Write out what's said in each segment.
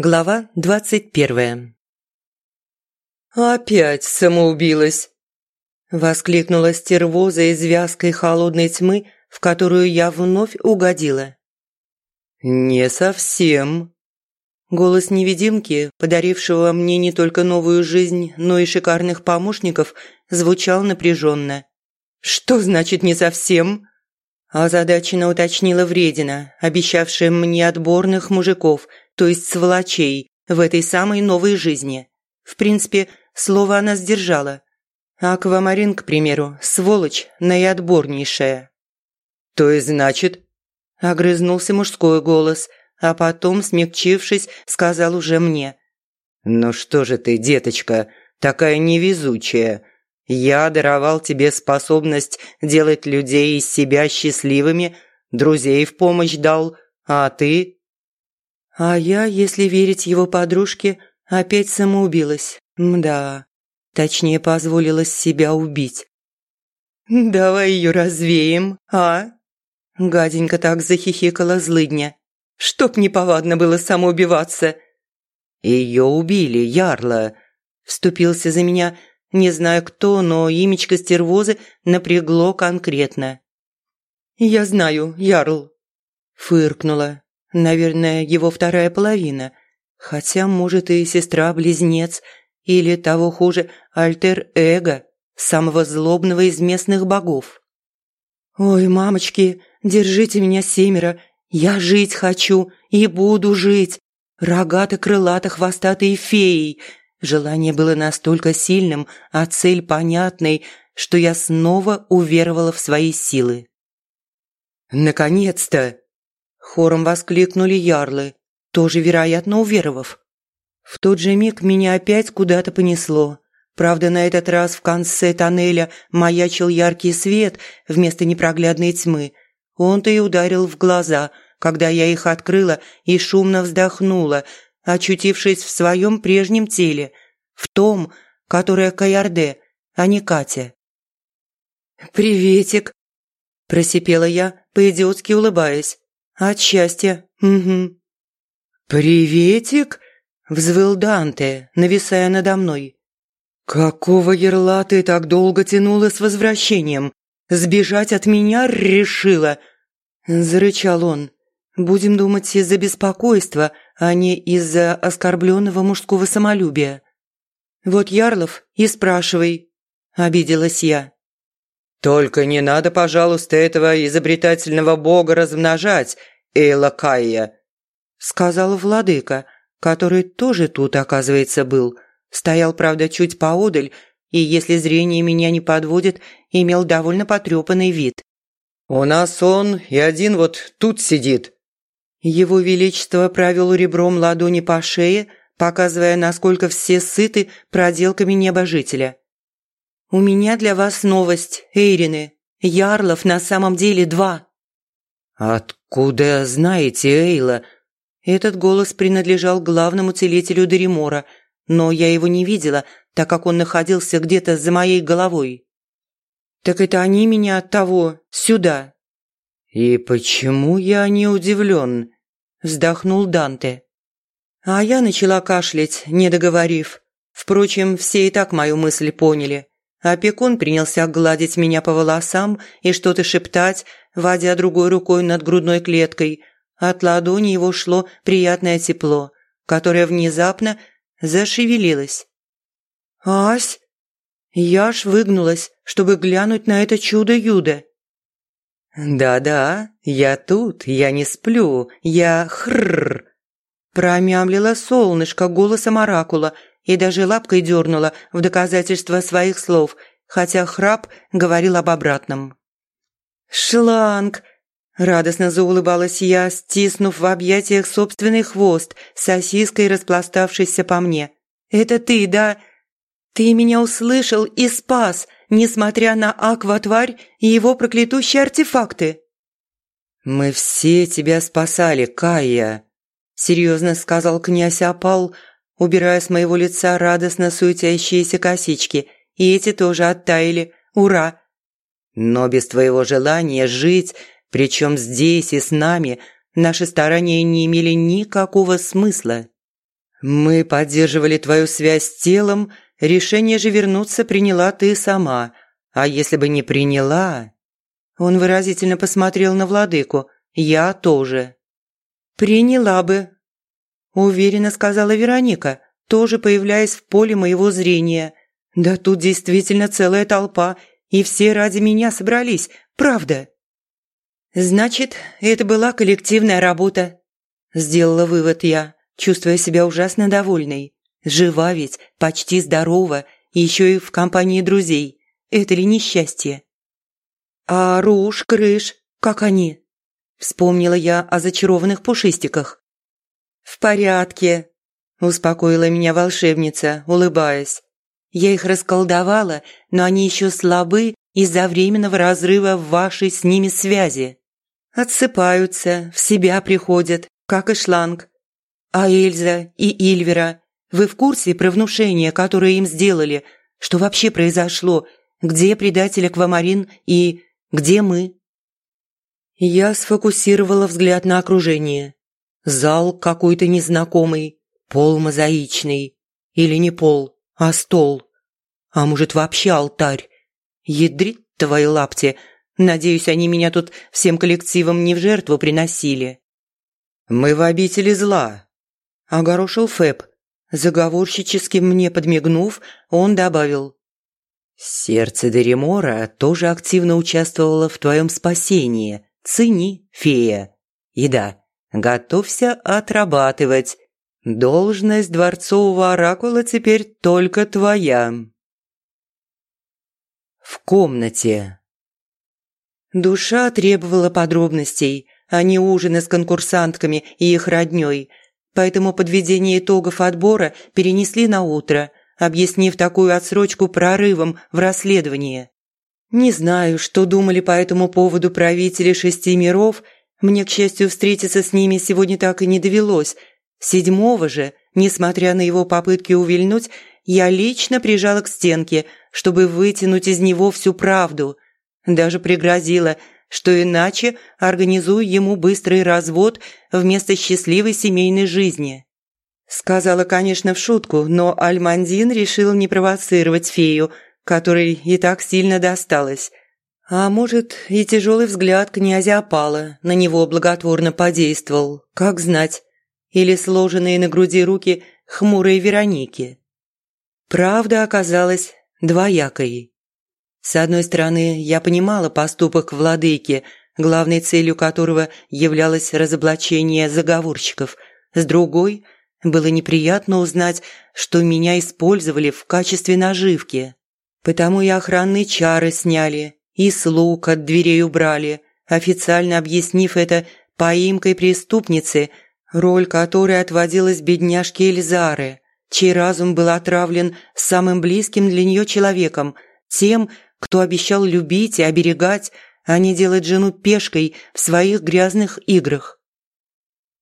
Глава двадцать первая. «Опять самоубилась!» Воскликнула стервоза из вязкой холодной тьмы, в которую я вновь угодила. «Не совсем». Голос невидимки, подарившего мне не только новую жизнь, но и шикарных помощников, звучал напряженно. «Что значит «не совсем»?» Озадаченно уточнила вредина, обещавшая мне отборных мужиков – то есть сволочей, в этой самой новой жизни. В принципе, слово она сдержала. Аквамарин, к примеру, сволочь наиотборнейшая. «То есть значит?» – огрызнулся мужской голос, а потом, смягчившись, сказал уже мне. «Ну что же ты, деточка, такая невезучая. Я даровал тебе способность делать людей из себя счастливыми, друзей в помощь дал, а ты а я, если верить его подружке, опять самоубилась. Мда. Точнее, позволила себя убить. «Давай ее развеем, а?» Гаденько так захихикала злыдня. «Чтоб неповадно было самоубиваться!» «Ее убили, Ярла!» Вступился за меня, не знаю кто, но имечко стервозы напрягло конкретно. «Я знаю, Ярл!» Фыркнула, Наверное, его вторая половина. Хотя, может, и сестра-близнец, или, того хуже, альтер-эго, самого злобного из местных богов. «Ой, мамочки, держите меня семеро, я жить хочу и буду жить. Рогато-крылато-хвостатые феи». Желание было настолько сильным, а цель понятной, что я снова уверовала в свои силы. «Наконец-то!» Хором воскликнули ярлы, тоже, вероятно, уверовав. В тот же миг меня опять куда-то понесло. Правда, на этот раз в конце тоннеля маячил яркий свет вместо непроглядной тьмы. Он-то и ударил в глаза, когда я их открыла и шумно вздохнула, очутившись в своем прежнем теле, в том, которое Каярде, а не Катя. «Приветик!» – просипела я, по-идиотски улыбаясь. От счастья, угу. «Приветик!» – взвыл Данте, нависая надо мной. «Какого ерла ты так долго тянула с возвращением? Сбежать от меня решила?» Зарычал он. «Будем думать из-за беспокойства, а не из-за оскорбленного мужского самолюбия». «Вот Ярлов и спрашивай», – обиделась я. «Только не надо, пожалуйста, этого изобретательного бога размножать, Эйла Кайя», сказал владыка, который тоже тут, оказывается, был. Стоял, правда, чуть поодаль, и, если зрение меня не подводит, имел довольно потрепанный вид. «У нас он и один вот тут сидит». Его Величество провел ребром ладони по шее, показывая, насколько все сыты проделками небожителя. «У меня для вас новость, Эйрины. Ярлов на самом деле два». «Откуда знаете, Эйла?» Этот голос принадлежал главному целителю Деримора, но я его не видела, так как он находился где-то за моей головой. «Так это они меня от того сюда». «И почему я не удивлен?» – вздохнул Данте. А я начала кашлять, не договорив. Впрочем, все и так мою мысль поняли. Опекун принялся гладить меня по волосам и что-то шептать, водя другой рукой над грудной клеткой. От ладони его шло приятное тепло, которое внезапно зашевелилось. «Ась!» Я аж выгнулась, чтобы глянуть на это чудо-юдо. «Да-да, я тут, я не сплю, я хрррр!» Промямлила солнышко голосом оракула – и даже лапкой дернула в доказательство своих слов, хотя храп говорил об обратном. «Шланг!» – радостно заулыбалась я, стиснув в объятиях собственный хвост, сосиской распластавшийся по мне. «Это ты, да? Ты меня услышал и спас, несмотря на акватварь и его проклятущие артефакты!» «Мы все тебя спасали, Кая!» – серьезно сказал князь Апал, убирая с моего лица радостно суетящиеся косички, и эти тоже оттаяли. Ура! Но без твоего желания жить, причем здесь и с нами, наши старания не имели никакого смысла. Мы поддерживали твою связь с телом, решение же вернуться приняла ты сама. А если бы не приняла...» Он выразительно посмотрел на владыку. «Я тоже». «Приняла бы», – уверенно сказала Вероника, тоже появляясь в поле моего зрения. «Да тут действительно целая толпа, и все ради меня собрались, правда». «Значит, это была коллективная работа», – сделала вывод я, чувствуя себя ужасно довольной. «Жива ведь, почти здорова, еще и в компании друзей. Это ли несчастье?» «А Руж, Крыш, как они?» Вспомнила я о зачарованных пушистиках. «В порядке», – успокоила меня волшебница, улыбаясь. «Я их расколдовала, но они еще слабы из-за временного разрыва в вашей с ними связи. Отсыпаются, в себя приходят, как и шланг. А Эльза и Ильвера, вы в курсе про внушение, которое им сделали? Что вообще произошло? Где предатель Аквамарин и где мы?» Я сфокусировала взгляд на окружение. Зал какой-то незнакомый, пол мозаичный. Или не пол, а стол. А может, вообще алтарь? Ядрит твои лапти. Надеюсь, они меня тут всем коллективом не в жертву приносили. «Мы в обители зла», – огорошил Фэб. Заговорщически мне подмигнув, он добавил. Сердце Деремора тоже активно участвовало в твоем спасении. Цени, фея. И да, готовься отрабатывать. Должность дворцового оракула теперь только твоя. В комнате. Душа требовала подробностей, а не ужина с конкурсантками и их роднёй, поэтому подведение итогов отбора перенесли на утро – объяснив такую отсрочку прорывом в расследовании. Не знаю, что думали по этому поводу правители шести миров, мне, к счастью, встретиться с ними сегодня так и не довелось. Седьмого же, несмотря на его попытки увильнуть, я лично прижала к стенке, чтобы вытянуть из него всю правду. Даже пригрозила, что иначе организую ему быстрый развод вместо счастливой семейной жизни. Сказала, конечно, в шутку, но Альмандин решил не провоцировать фею, которой и так сильно досталось. А может, и тяжелый взгляд князя опала на него благотворно подействовал, как знать. Или сложенные на груди руки хмурой Вероники. Правда оказалась двоякой. С одной стороны, я понимала поступок владыки, главной целью которого являлось разоблачение заговорщиков. С другой – было неприятно узнать, что меня использовали в качестве наживки. Потому и охранные чары сняли, и слуг от дверей убрали, официально объяснив это поимкой преступницы, роль которой отводилась бедняжке Эльзары, чей разум был отравлен самым близким для нее человеком, тем, кто обещал любить и оберегать, а не делать жену пешкой в своих грязных играх.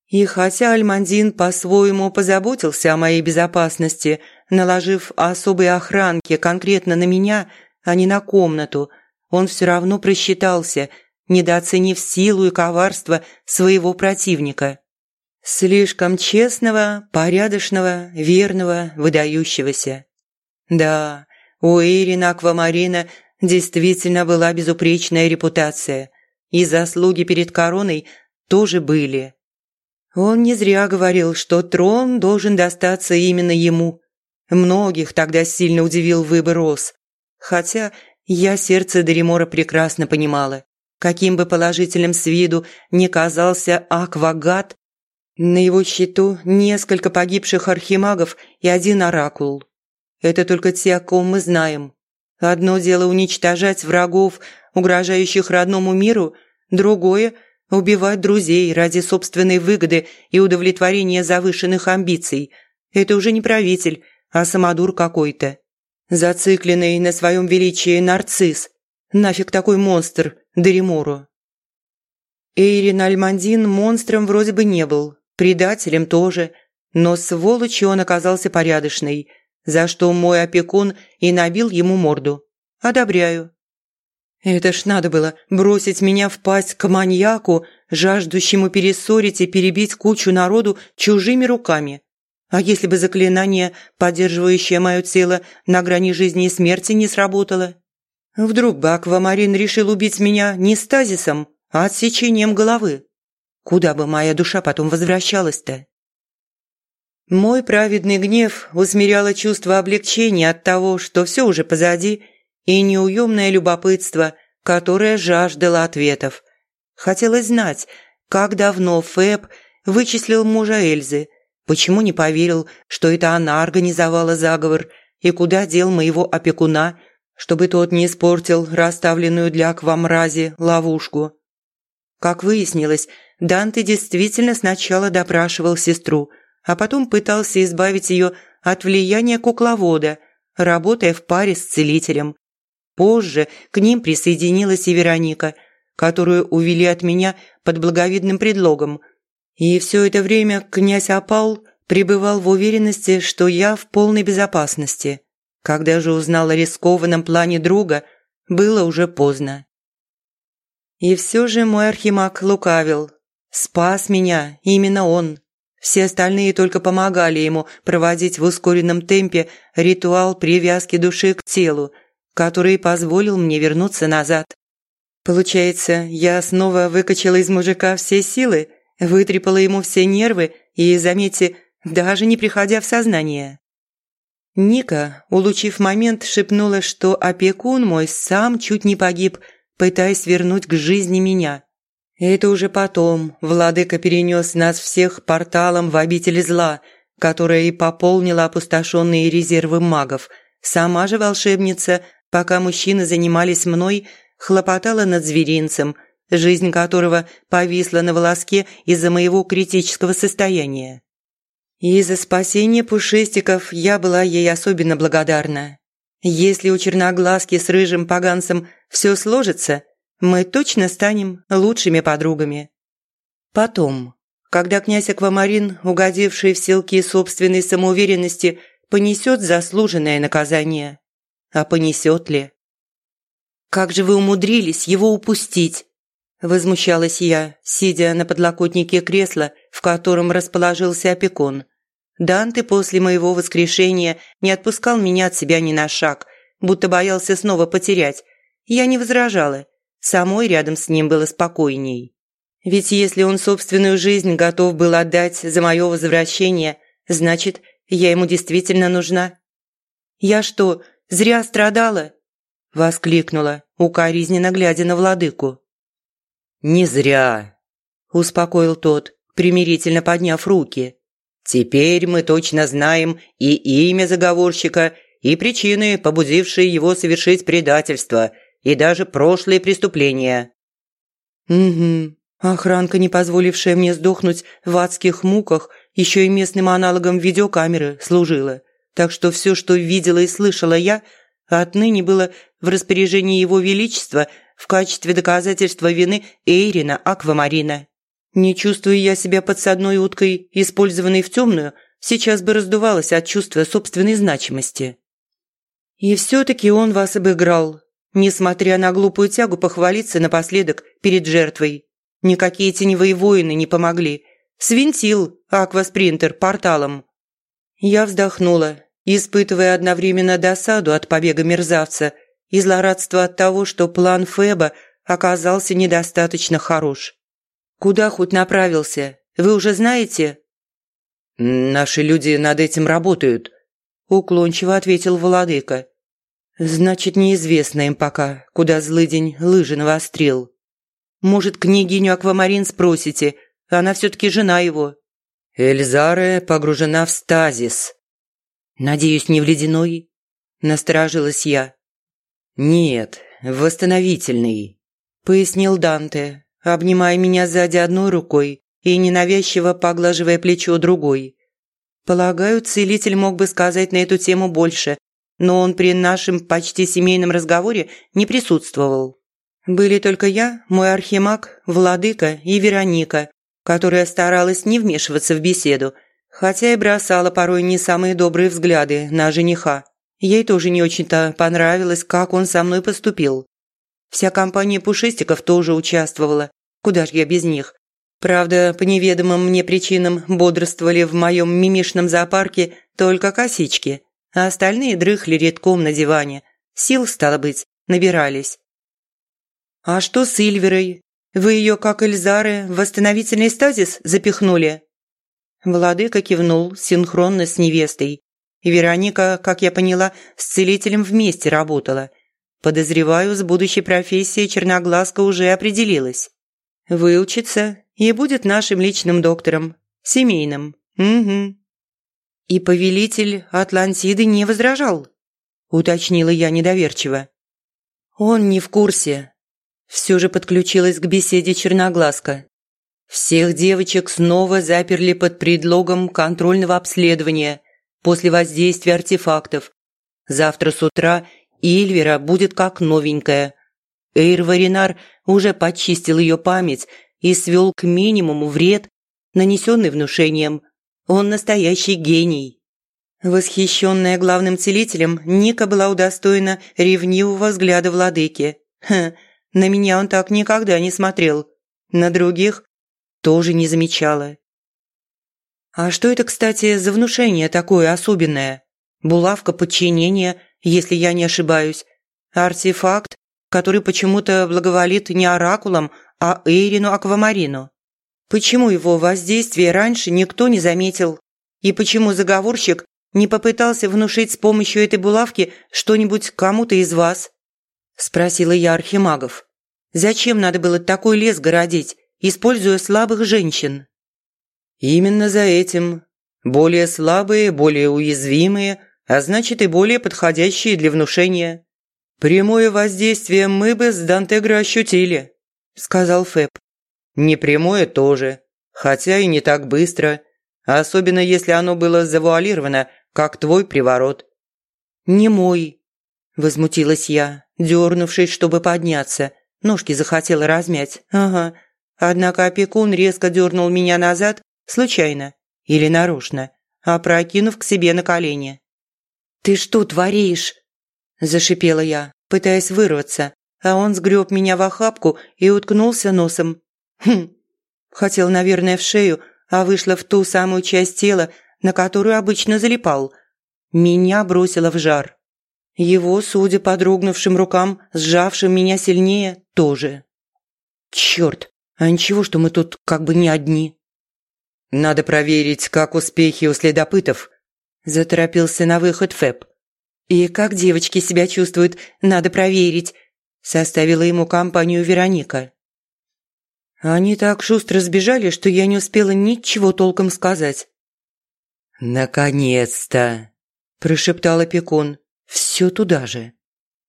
И хотя Альмандин по-своему позаботился о моей безопасности, наложив особые охранки конкретно на меня, а не на комнату, он все равно просчитался, недооценив силу и коварство своего противника. Слишком честного, порядочного, верного, выдающегося. Да, у Ирина Аквамарина действительно была безупречная репутация, и заслуги перед короной тоже были. Он не зря говорил, что трон должен достаться именно ему. Многих тогда сильно удивил выбор Рос. Хотя я сердце Деремора прекрасно понимала. Каким бы положительным с виду ни казался Аквагат, на его счету несколько погибших архимагов и один оракул. Это только те, о ком мы знаем. Одно дело уничтожать врагов, угрожающих родному миру, другое – Убивать друзей ради собственной выгоды и удовлетворения завышенных амбиций – это уже не правитель, а самодур какой-то. Зацикленный на своем величии нарцисс. Нафиг такой монстр, Деримору. Эйрин Альмандин монстром вроде бы не был, предателем тоже, но сволочью он оказался порядочный, за что мой опекун и набил ему морду. Одобряю. Это ж надо было бросить меня в пасть к маньяку, жаждущему перессорить и перебить кучу народу чужими руками. А если бы заклинание, поддерживающее мое тело на грани жизни и смерти, не сработало? Вдруг бы аквамарин решил убить меня не стазисом, а отсечением головы? Куда бы моя душа потом возвращалась-то? Мой праведный гнев усмиряло чувство облегчения от того, что все уже позади, и неуемное любопытство, которое жаждало ответов. Хотелось знать, как давно Фэб вычислил мужа Эльзы, почему не поверил, что это она организовала заговор, и куда дел моего опекуна, чтобы тот не испортил расставленную для аквамрази ловушку. Как выяснилось, Данте действительно сначала допрашивал сестру – а потом пытался избавить ее от влияния кукловода, работая в паре с целителем. Позже к ним присоединилась и Вероника, которую увели от меня под благовидным предлогом. И все это время князь Апал пребывал в уверенности, что я в полной безопасности. Когда же узнал о рискованном плане друга, было уже поздно. И все же мой архимаг лукавил. Спас меня именно он. Все остальные только помогали ему проводить в ускоренном темпе ритуал привязки души к телу, который позволил мне вернуться назад. Получается, я снова выкачала из мужика все силы, вытрепала ему все нервы и, заметьте, даже не приходя в сознание. Ника, улучив момент, шепнула, что опекун мой сам чуть не погиб, пытаясь вернуть к жизни меня. Это уже потом владыка перенес нас всех порталом в обитель зла, которая и пополнила опустошенные резервы магов. Сама же волшебница, пока мужчины занимались мной, хлопотала над зверинцем, жизнь которого повисла на волоске из-за моего критического состояния. И за спасение пушистиков я была ей особенно благодарна. Если у черноглазки с рыжим поганцем все сложится – мы точно станем лучшими подругами. Потом, когда князь Аквамарин, угодивший в селки собственной самоуверенности, понесет заслуженное наказание. А понесет ли? «Как же вы умудрились его упустить?» Возмущалась я, сидя на подлокотнике кресла, в котором расположился опекун. Данте после моего воскрешения не отпускал меня от себя ни на шаг, будто боялся снова потерять. Я не возражала, Самой рядом с ним было спокойней. Ведь если он собственную жизнь готов был отдать за мое возвращение, значит, я ему действительно нужна. «Я что, зря страдала?» – воскликнула, укоризненно глядя на владыку. «Не зря», – успокоил тот, примирительно подняв руки. «Теперь мы точно знаем и имя заговорщика, и причины, побудившие его совершить предательство – и даже прошлые преступления». «Угу. Охранка, не позволившая мне сдохнуть в адских муках, еще и местным аналогом видеокамеры служила. Так что все, что видела и слышала я, отныне было в распоряжении Его Величества в качестве доказательства вины Эйрина Аквамарина. Не чувствуя я себя подсадной уткой, использованной в темную, сейчас бы раздувалась от чувства собственной значимости. И все-таки он вас обыграл, несмотря на глупую тягу похвалиться напоследок перед жертвой. Никакие теневые воины не помогли. Свинтил акваспринтер порталом. Я вздохнула, испытывая одновременно досаду от побега мерзавца и злорадство от того, что план Феба оказался недостаточно хорош. «Куда хоть направился? Вы уже знаете?» «Наши люди над этим работают», – уклончиво ответил владыка. Значит, неизвестно им пока, куда злыдень лыжи навострил. Может, княгиню Аквамарин спросите, она все-таки жена его. Эльзара погружена в стазис. Надеюсь, не в ледяной? Насторожилась я. Нет, восстановительный, пояснил Данте, обнимая меня сзади одной рукой и ненавязчиво поглаживая плечо другой. Полагаю, целитель мог бы сказать на эту тему больше, но он при нашем почти семейном разговоре не присутствовал. Были только я, мой архимаг, владыка и Вероника, которая старалась не вмешиваться в беседу, хотя и бросала порой не самые добрые взгляды на жениха. Ей тоже не очень-то понравилось, как он со мной поступил. Вся компания пушистиков тоже участвовала. Куда ж я без них? Правда, по неведомым мне причинам бодрствовали в моем мимишном зоопарке только косички, а остальные дрыхли редком на диване. Сил, стало быть, набирались. «А что с Ильверой? Вы ее, как Эльзары, в восстановительный стазис запихнули?» Владыка кивнул синхронно с невестой. Вероника, как я поняла, с целителем вместе работала. Подозреваю, с будущей профессией черноглазка уже определилась. Выучится и будет нашим личным доктором. Семейным. Угу. И повелитель Атлантиды не возражал, уточнила я недоверчиво. Он не в курсе. Все же подключилась к беседе черноглазка. Всех девочек снова заперли под предлогом контрольного обследования после воздействия артефактов. Завтра с утра Ильвера будет как новенькая. Эйр Варинар уже почистил ее память и свел к минимуму вред, нанесенный внушением. Он настоящий гений. Восхищенная главным целителем, Ника была удостоена ревнивого взгляда владыки. Ха, на меня он так никогда не смотрел. На других тоже не замечала. А что это, кстати, за внушение такое особенное? Булавка подчинения, если я не ошибаюсь. Артефакт, который почему-то благоволит не оракулам, а Эйрину Аквамарину. Почему его воздействие раньше никто не заметил? И почему заговорщик не попытался внушить с помощью этой булавки что-нибудь кому-то из вас?» Спросила я архимагов. «Зачем надо было такой лес городить, используя слабых женщин?» «Именно за этим. Более слабые, более уязвимые, а значит и более подходящие для внушения. Прямое воздействие мы бы с Дантегро ощутили», – сказал Фэб. «Непрямое тоже, хотя и не так быстро, особенно если оно было завуалировано, как твой приворот». «Не мой», – возмутилась я, дернувшись, чтобы подняться. Ножки захотела размять. «Ага». Однако опекун резко дернул меня назад, случайно или нарочно, опрокинув к себе на колени. «Ты что творишь?» – зашипела я, пытаясь вырваться, а он сгреб меня в охапку и уткнулся носом. Хм, хотел, наверное, в шею, а вышла в ту самую часть тела, на которую обычно залипал. Меня бросило в жар. Его, судя по дрогнувшим рукам, сжавшим меня сильнее, тоже. Черт, а ничего, что мы тут как бы не одни. Надо проверить, как успехи у следопытов. Заторопился на выход Фэб. И как девочки себя чувствуют, надо проверить. Составила ему компанию Вероника. Они так шустро сбежали, что я не успела ничего толком сказать. «Наконец-то!» – прошептал опекун. «Все туда же.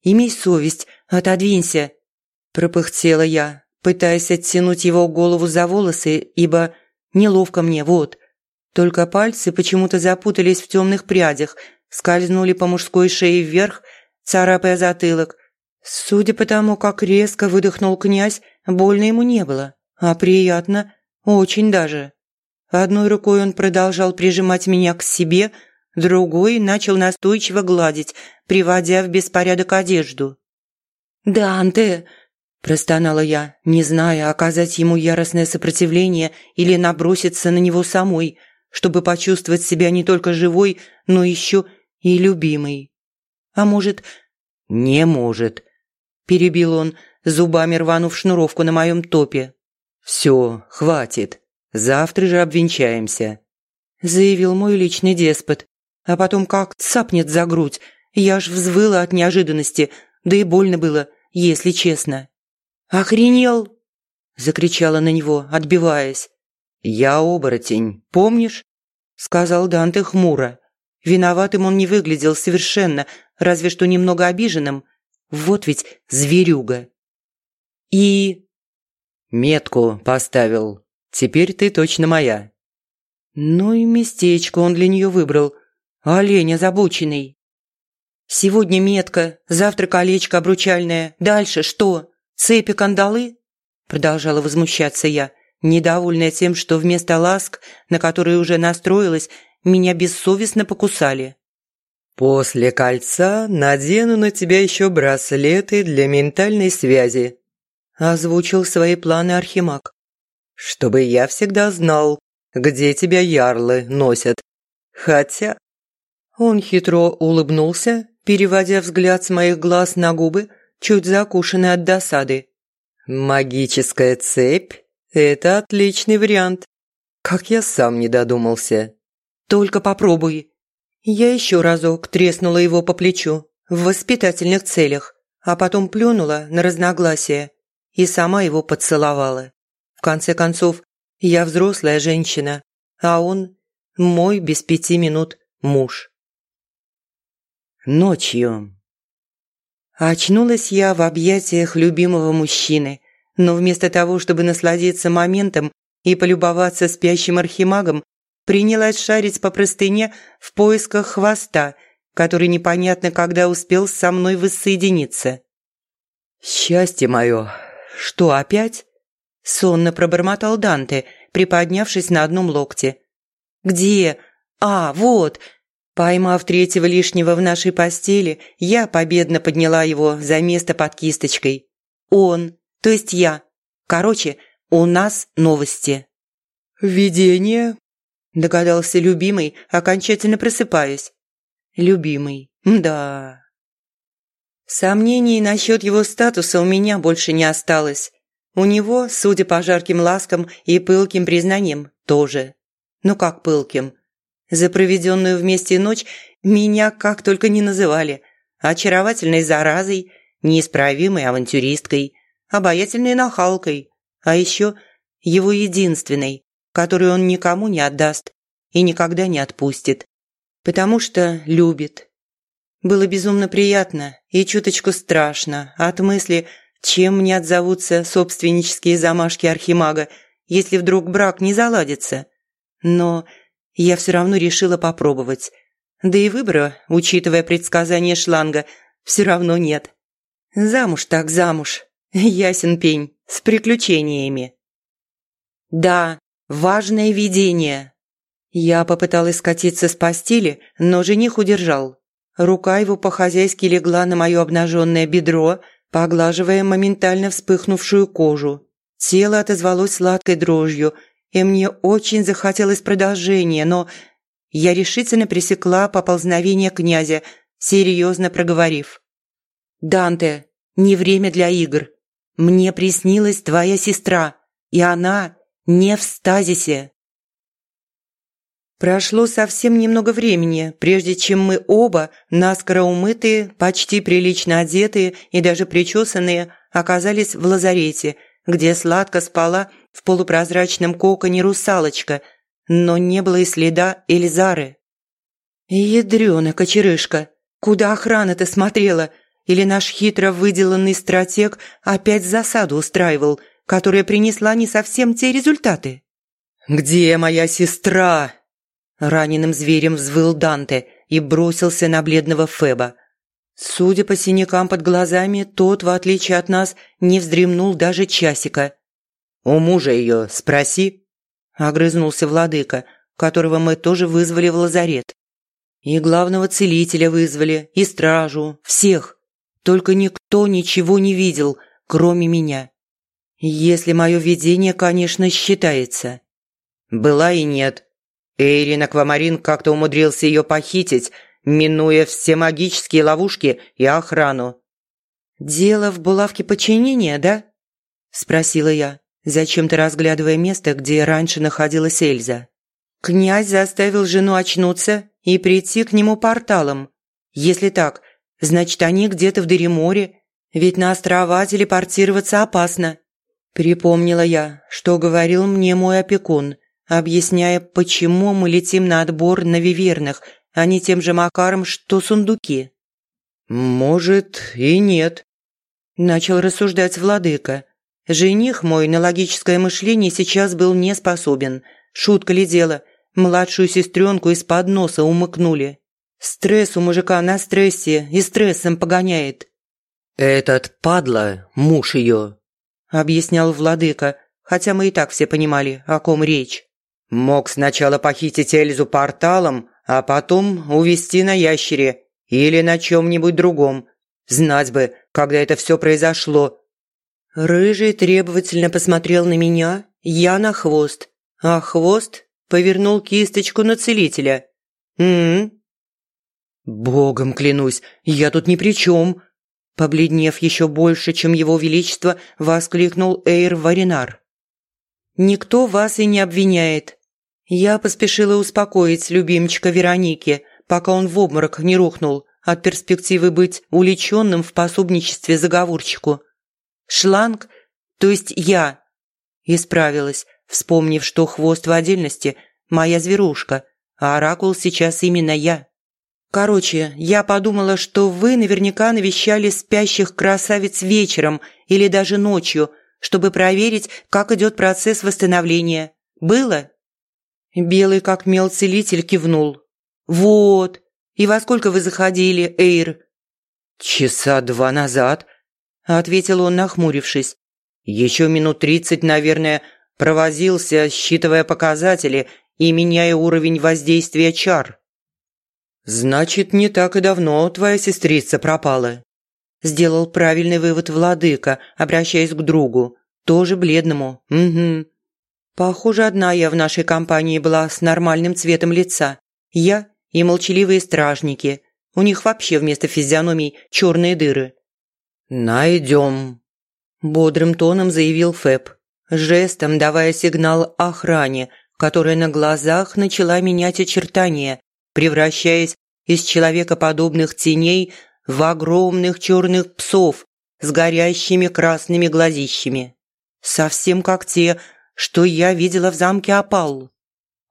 Имей совесть, отодвинься!» – пропыхтела я, пытаясь оттянуть его голову за волосы, ибо неловко мне, вот. Только пальцы почему-то запутались в темных прядях, скользнули по мужской шее вверх, царапая затылок. Судя по тому, как резко выдохнул князь, больно ему не было. А приятно, очень даже. Одной рукой он продолжал прижимать меня к себе, другой начал настойчиво гладить, приводя в беспорядок одежду. «Данте!» – простонала я, не зная, оказать ему яростное сопротивление или наброситься на него самой, чтобы почувствовать себя не только живой, но еще и любимой. А может, не может, перебил он, зубами рванув шнуровку на моем топе. «Все, хватит. Завтра же обвенчаемся», – заявил мой личный деспот. А потом как цапнет за грудь. Я аж взвыла от неожиданности, да и больно было, если честно. «Охренел!» – закричала на него, отбиваясь. «Я оборотень, помнишь?» – сказал Данте хмуро. Виноватым он не выглядел совершенно, разве что немного обиженным. Вот ведь зверюга. «И...» Метку поставил. Теперь ты точно моя. Ну и местечко он для нее выбрал. Олень озабоченный. Сегодня метка, завтра колечко обручальное. Дальше что? Цепи, кандалы? Продолжала возмущаться я, недовольная тем, что вместо ласк, на которые уже настроилась, меня бессовестно покусали. «После кольца надену на тебя еще браслеты для ментальной связи», озвучил свои планы Архимаг. чтобы я всегда знал, где тебя ярлы носят. Хотя...» Он хитро улыбнулся, переводя взгляд с моих глаз на губы, чуть закушенный от досады. «Магическая цепь – это отличный вариант. Как я сам не додумался». «Только попробуй». Я еще разок треснула его по плечу в воспитательных целях, а потом плюнула на разногласия и сама его поцеловала. В конце концов, я взрослая женщина, а он – мой без пяти минут муж. Ночью. Очнулась я в объятиях любимого мужчины, но вместо того, чтобы насладиться моментом и полюбоваться спящим архимагом, принялась шарить по простыне в поисках хвоста, который непонятно когда успел со мной воссоединиться. «Счастье мое! Что, опять?» Сонно пробормотал Данте, приподнявшись на одном локте. «Где? А, вот!» Поймав третьего лишнего в нашей постели, я победно подняла его за место под кисточкой. Он, то есть я. Короче, у нас новости. «Видение?» – догадался любимый, окончательно просыпаясь. «Любимый, да». Сомнений насчет его статуса у меня больше не осталось. У него, судя по жарким ласкам и пылким признаниям, тоже. Ну как пылким? За проведенную вместе ночь меня как только не называли. Очаровательной заразой, неисправимой авантюристкой, обаятельной нахалкой, а еще его единственной, которую он никому не отдаст и никогда не отпустит. Потому что любит. Было безумно приятно и чуточку страшно от мысли, чем мне отзовутся собственнические замашки архимага, если вдруг брак не заладится. Но я все равно решила попробовать. Да и выбора, учитывая предсказания шланга, все равно нет. Замуж так замуж. Ясен пень, с приключениями. Да, важное видение. Я попыталась скатиться с постели, но жених удержал. Рука его по-хозяйски легла на мое обнаженное бедро, поглаживая моментально вспыхнувшую кожу. Тело отозвалось сладкой дрожью – и мне очень захотелось продолжения, но я решительно пресекла поползновение князя, серьезно проговорив. «Данте, не время для игр. Мне приснилась твоя сестра, и она не в стазисе». Прошло совсем немного времени, прежде чем мы оба, наскоро умытые, почти прилично одетые и даже причесанные, оказались в лазарете, где сладко спала в полупрозрачном коконе русалочка, но не было и следа Эльзары. «Ядрёна кочерышка, куда охрана-то смотрела? Или наш хитро выделанный стратег опять засаду устраивал, которая принесла не совсем те результаты?» «Где моя сестра?» Раненым зверем взвыл Данте и бросился на бледного Феба. Судя по синякам под глазами, тот, в отличие от нас, не вздремнул даже часика. «У мужа ее спроси», – огрызнулся владыка, которого мы тоже вызвали в лазарет. «И главного целителя вызвали, и стражу, всех. Только никто ничего не видел, кроме меня. Если мое видение, конечно, считается». «Была и нет. Эйрин Аквамарин как-то умудрился ее похитить, минуя все магические ловушки и охрану». «Дело в булавке подчинения, да?» – спросила я зачем-то разглядывая место, где раньше находилась Эльза. Князь заставил жену очнуться и прийти к нему порталом. Если так, значит, они где-то в Дереморе, ведь на острова телепортироваться опасно. Припомнила я, что говорил мне мой опекун, объясняя, почему мы летим на отбор на Вивернах, а не тем же Макаром, что сундуки. «Может, и нет», – начал рассуждать владыка. Жених мой на логическое мышление сейчас был не способен. Шутка ли дело, младшую сестренку из-под носа умыкнули. Стресс у мужика на стрессе и стрессом погоняет. «Этот падла, муж ее», – объяснял владыка, хотя мы и так все понимали, о ком речь. «Мог сначала похитить Эльзу порталом, а потом увезти на ящере или на чем-нибудь другом. Знать бы, когда это все произошло, Рыжий требовательно посмотрел на меня я на хвост, а хвост повернул кисточку на целителя. «М-м-м». «Богом клянусь, я тут ни при чем!» Побледнев еще больше, чем его величество, воскликнул Эйр Варинар. «Никто вас и не обвиняет». Я поспешила успокоить любимчика Вероники, пока он в обморок не рухнул от перспективы быть уличенным в пособничестве заговорщику. «Шланг, то есть я», исправилась, вспомнив, что хвост в отдельности – моя зверушка, а оракул сейчас именно я. Короче, я подумала, что вы наверняка навещали спящих красавиц вечером или даже ночью, чтобы проверить, как идет процесс восстановления. Было? Белый как мел целитель кивнул. Вот. И во сколько вы заходили, Эйр? Часа два назад, ответил он, нахмурившись. Еще минут тридцать, наверное, провозился, считывая показатели и меняя уровень воздействия чар. «Значит, не так и давно твоя сестрица пропала», – сделал правильный вывод владыка, обращаясь к другу, тоже бледному. «Угу». Похоже, одна я в нашей компании была с нормальным цветом лица. Я и молчаливые стражники. У них вообще вместо физиономий черные дыры. «Найдем», – бодрым тоном заявил Фэб, жестом давая сигнал охране, которая на глазах начала менять очертания, превращаясь из человекоподобных теней в огромных черных псов с горящими красными глазищами. Совсем как те, что я видела в замке Апал.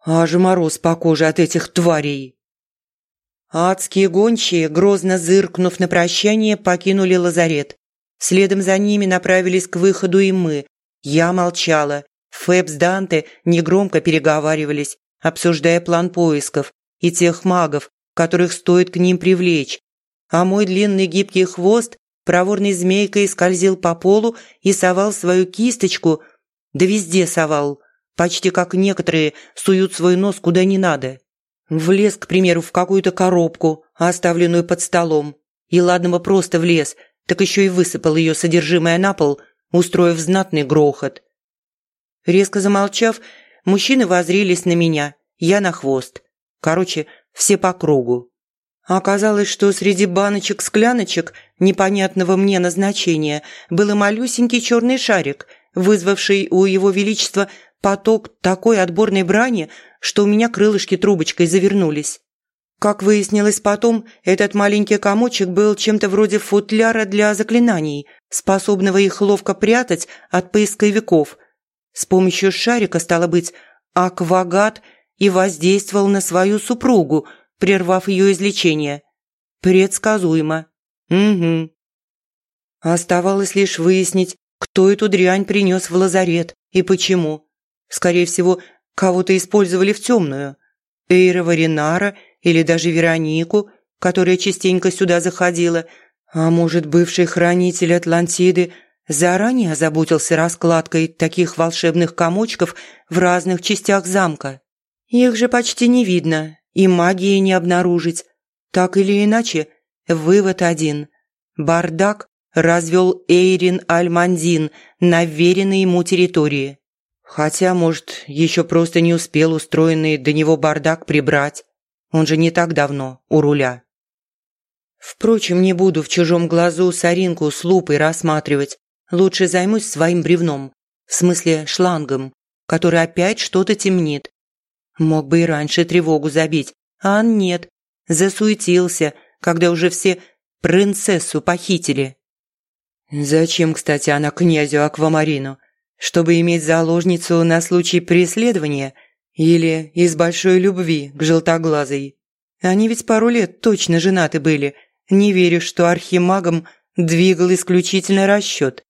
Аж мороз по коже от этих тварей. Адские гончие, грозно зыркнув на прощание, покинули лазарет. Следом за ними направились к выходу и мы. Я молчала. Фэб с Данте негромко переговаривались, обсуждая план поисков, и тех магов, которых стоит к ним привлечь. А мой длинный гибкий хвост проворной змейкой скользил по полу и совал свою кисточку, да везде совал, почти как некоторые суют свой нос куда не надо. Влез, к примеру, в какую-то коробку, оставленную под столом. И ладно бы просто влез, так еще и высыпал ее содержимое на пол, устроив знатный грохот. Резко замолчав, мужчины возрились на меня, я на хвост. Короче, все по кругу. Оказалось, что среди баночек-скляночек непонятного мне назначения был и малюсенький черный шарик, вызвавший у его величества поток такой отборной брани, что у меня крылышки трубочкой завернулись. Как выяснилось потом, этот маленький комочек был чем-то вроде футляра для заклинаний, способного их ловко прятать от поисковиков. С помощью шарика, стало быть, аквагат – и воздействовал на свою супругу, прервав ее излечение. Предсказуемо. Угу. Оставалось лишь выяснить, кто эту дрянь принес в лазарет и почему. Скорее всего, кого-то использовали в темную. Эйра Варинара или даже Веронику, которая частенько сюда заходила, а может, бывший хранитель Атлантиды заранее озаботился раскладкой таких волшебных комочков в разных частях замка. Их же почти не видно, и магии не обнаружить. Так или иначе, вывод один. Бардак развел Эйрин Альмандин на веренной ему территории. Хотя, может, еще просто не успел устроенный до него бардак прибрать. Он же не так давно у руля. Впрочем, не буду в чужом глазу соринку с лупой рассматривать. Лучше займусь своим бревном, в смысле шлангом, который опять что-то темнит. Мог бы и раньше тревогу забить, а нет. Засуетился, когда уже все принцессу похитили. Зачем, кстати, она князю Аквамарину? Чтобы иметь заложницу на случай преследования или из большой любви к желтоглазой? Они ведь пару лет точно женаты были. Не верю, что архимагом двигал исключительно расчет.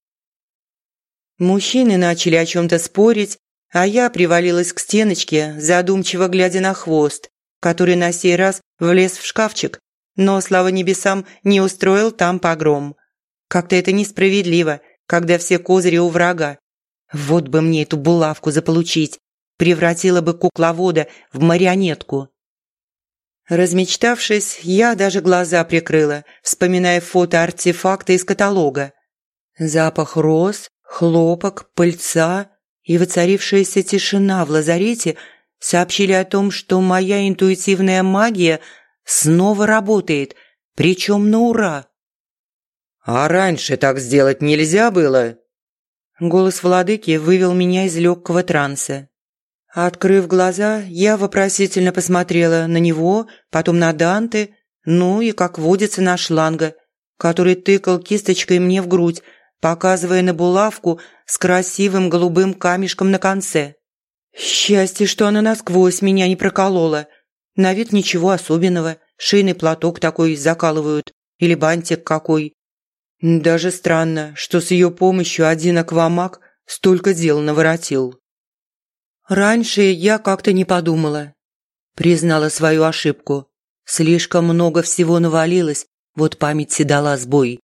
Мужчины начали о чем-то спорить, а я привалилась к стеночке, задумчиво глядя на хвост, который на сей раз влез в шкафчик, но, слава небесам, не устроил там погром. Как-то это несправедливо, когда все козыри у врага. Вот бы мне эту булавку заполучить, превратила бы кукловода в марионетку. Размечтавшись, я даже глаза прикрыла, вспоминая фото-артефакты из каталога. Запах роз, хлопок, пыльца и воцарившаяся тишина в лазарете сообщили о том, что моя интуитивная магия снова работает, причем на ура. «А раньше так сделать нельзя было?» Голос владыки вывел меня из легкого транса. Открыв глаза, я вопросительно посмотрела на него, потом на Данте, ну и, как водится, на шланга, который тыкал кисточкой мне в грудь, показывая на булавку с красивым голубым камешком на конце. Счастье, что она насквозь меня не проколола. На вид ничего особенного, шейный платок такой закалывают или бантик какой. Даже странно, что с ее помощью один аквамаг столько дел наворотил. Раньше я как-то не подумала. Признала свою ошибку. Слишком много всего навалилось, вот память дала сбой.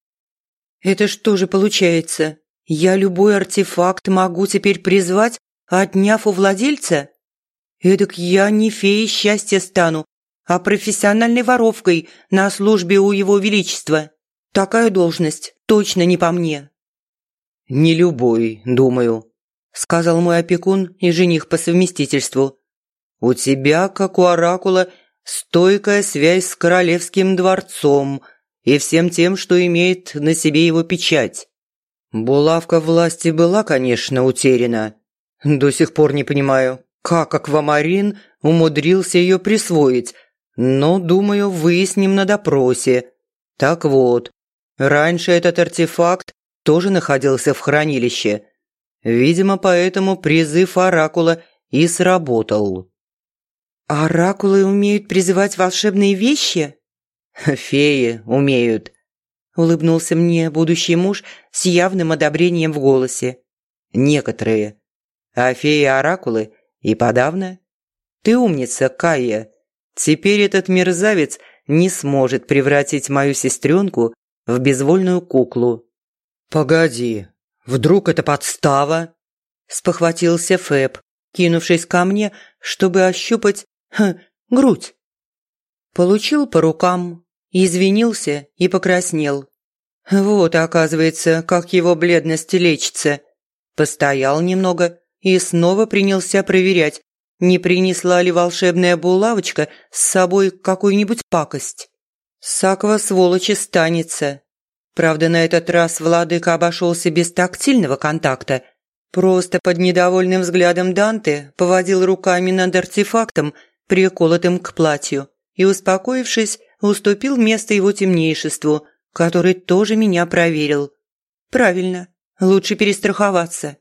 Это что же получается? Я любой артефакт могу теперь призвать, отняв у владельца? Эдак я не феей счастья стану, а профессиональной воровкой на службе у его величества. Такая должность точно не по мне». «Не любой, думаю», – сказал мой опекун и жених по совместительству. «У тебя, как у оракула, стойкая связь с королевским дворцом и всем тем, что имеет на себе его печать. Булавка власти была, конечно, утеряна. До сих пор не понимаю, как аквамарин умудрился ее присвоить, но, думаю, выясним на допросе. Так вот, раньше этот артефакт тоже находился в хранилище. Видимо, поэтому призыв Оракула и сработал. «Оракулы умеют призывать волшебные вещи?» «Феи умеют», – улыбнулся мне будущий муж с явным одобрением в голосе. «Некоторые. А феи-оракулы и подавно. Ты умница, Кая. Теперь этот мерзавец не сможет превратить мою сестренку в безвольную куклу». «Погоди, вдруг это подстава?» – спохватился Фэб, кинувшись ко мне, чтобы ощупать ха, грудь. Получил по рукам, извинился и покраснел. Вот, оказывается, как его бледность лечится. Постоял немного и снова принялся проверять, не принесла ли волшебная булавочка с собой какую-нибудь пакость. Саква сволочи станется. Правда, на этот раз владыка обошелся без тактильного контакта. Просто под недовольным взглядом Данте поводил руками над артефактом, приколотым к платью, и, успокоившись, уступил место его темнейшеству, который тоже меня проверил. Правильно, лучше перестраховаться.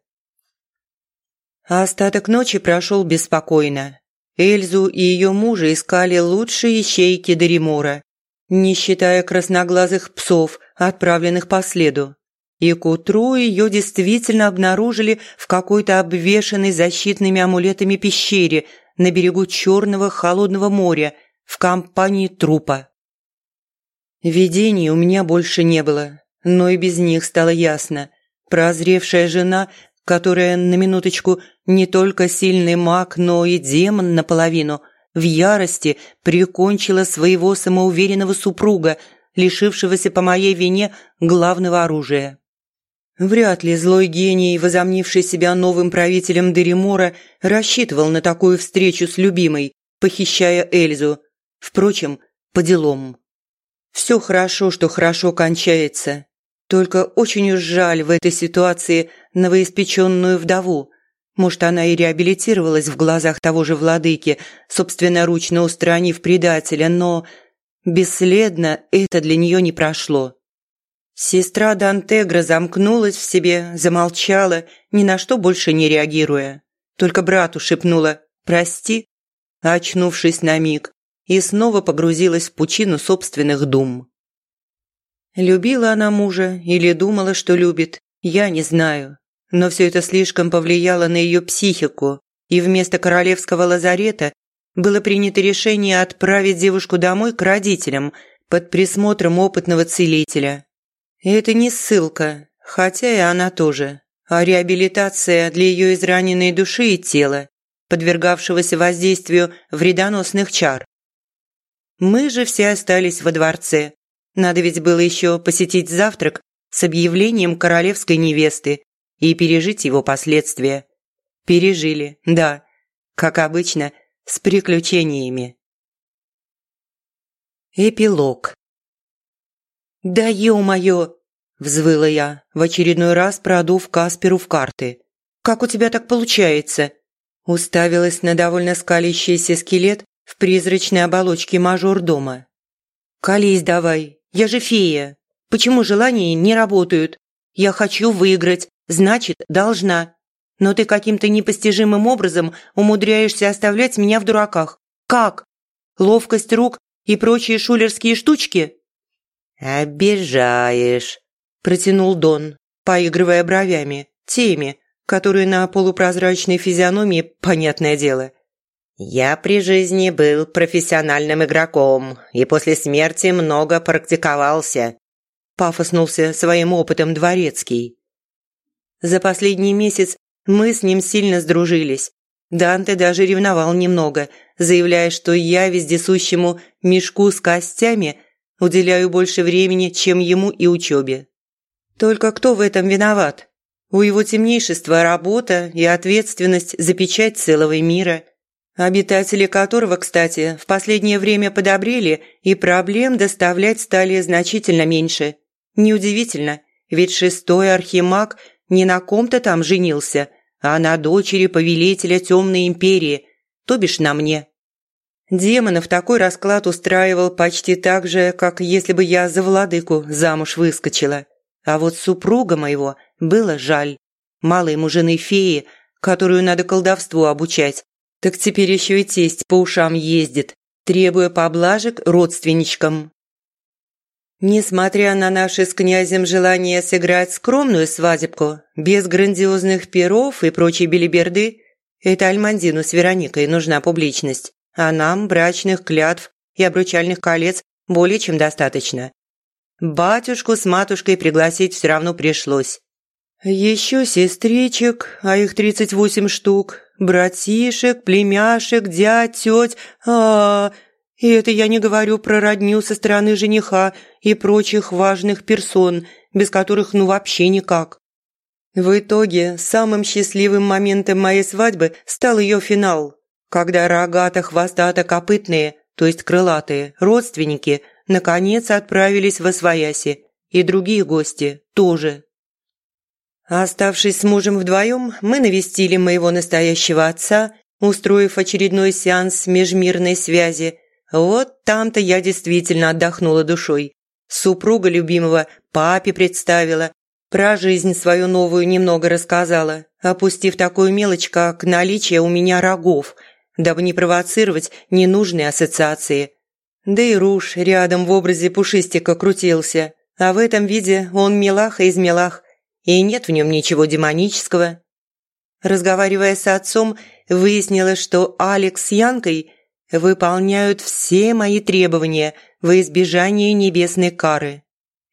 Остаток ночи прошел беспокойно. Эльзу и ее мужа искали лучшие ищейки Деримора, не считая красноглазых псов, отправленных по следу. И к утру ее действительно обнаружили в какой-то обвешанной защитными амулетами пещере на берегу Черного холодного моря в компании трупа. Видений у меня больше не было, но и без них стало ясно. Прозревшая жена которая, на минуточку, не только сильный маг, но и демон наполовину, в ярости прикончила своего самоуверенного супруга, лишившегося по моей вине главного оружия. Вряд ли злой гений, возомнивший себя новым правителем Деримора, рассчитывал на такую встречу с любимой, похищая Эльзу. Впрочем, по делам. Все хорошо, что хорошо кончается. Только очень уж жаль в этой ситуации новоиспеченную вдову. Может, она и реабилитировалась в глазах того же владыки, собственноручно устранив предателя, но бесследно это для нее не прошло. Сестра Дантегра замкнулась в себе, замолчала, ни на что больше не реагируя. Только брату шепнула «прости», очнувшись на миг, и снова погрузилась в пучину собственных дум. Любила она мужа или думала, что любит, я не знаю. Но все это слишком повлияло на ее психику, и вместо королевского лазарета было принято решение отправить девушку домой к родителям под присмотром опытного целителя. Это не ссылка, хотя и она тоже, а реабилитация для ее израненной души и тела, подвергавшегося воздействию вредоносных чар. Мы же все остались во дворце, надо ведь было еще посетить завтрак с объявлением королевской невесты и пережить его последствия. пережили, да, как обычно, с приключениями. Эпилог «Да ё-моё!» – взвыла я, в очередной раз продув Касперу в карты. «Как у тебя так получается?» Уставилась на довольно скалящийся скелет в призрачной оболочке мажор дома. «Колись давай, я же фея. Почему желания не работают? Я хочу выиграть, значит, должна. Но ты каким-то непостижимым образом умудряешься оставлять меня в дураках. Как? Ловкость рук и прочие шулерские штучки?» «Обижаешь», – протянул Дон, поигрывая бровями, теми, которые на полупрозрачной физиономии, понятное дело. «Я при жизни был профессиональным игроком и после смерти много практиковался», – пафоснулся своим опытом дворецкий. За последний месяц мы с ним сильно сдружились. Данте даже ревновал немного, заявляя, что я вездесущему мешку с костями уделяю больше времени, чем ему и учебе. Только кто в этом виноват? У его темнейшества работа и ответственность за печать целого мира, обитатели которого, кстати, в последнее время подобрели и проблем доставлять стали значительно меньше. Неудивительно, ведь шестой архимаг не на ком-то там женился, а на дочери повелителя Темной Империи, то бишь на мне. Демонов такой расклад устраивал почти так же, как если бы я за владыку замуж выскочила. А вот супруга моего было жаль. Мало ему жены феи, которую надо колдовству обучать. Так теперь еще и тесть по ушам ездит, требуя поблажек родственничкам. Несмотря на наше с князем желание сыграть скромную свадебку, без грандиозных перов и прочей белиберды, это Альмандину с Вероникой нужна публичность, а нам брачных клятв и обручальных колец более чем достаточно. Батюшку с матушкой пригласить все равно пришлось. Еще сестричек, а их 38 штук, братишек, племяшек, дядь, теть, а, -а, -а и это я не говорю про родню со стороны жениха и прочих важных персон, без которых ну вообще никак. В итоге самым счастливым моментом моей свадьбы стал ее финал, когда рогато-хвостато-копытные, то есть крылатые, родственники наконец отправились в Освояси, и другие гости тоже. Оставшись с мужем вдвоем, мы навестили моего настоящего отца, устроив очередной сеанс межмирной связи. Вот там-то я действительно отдохнула душой. Супруга любимого папе представила, про жизнь свою новую немного рассказала, опустив такую мелочь, как наличие у меня рогов, дабы не провоцировать ненужные ассоциации – да и Руш рядом в образе пушистика крутился, а в этом виде он милаха из милах, и нет в нем ничего демонического. Разговаривая с отцом, выяснилось, что Алекс с Янкой выполняют все мои требования во избежание небесной кары.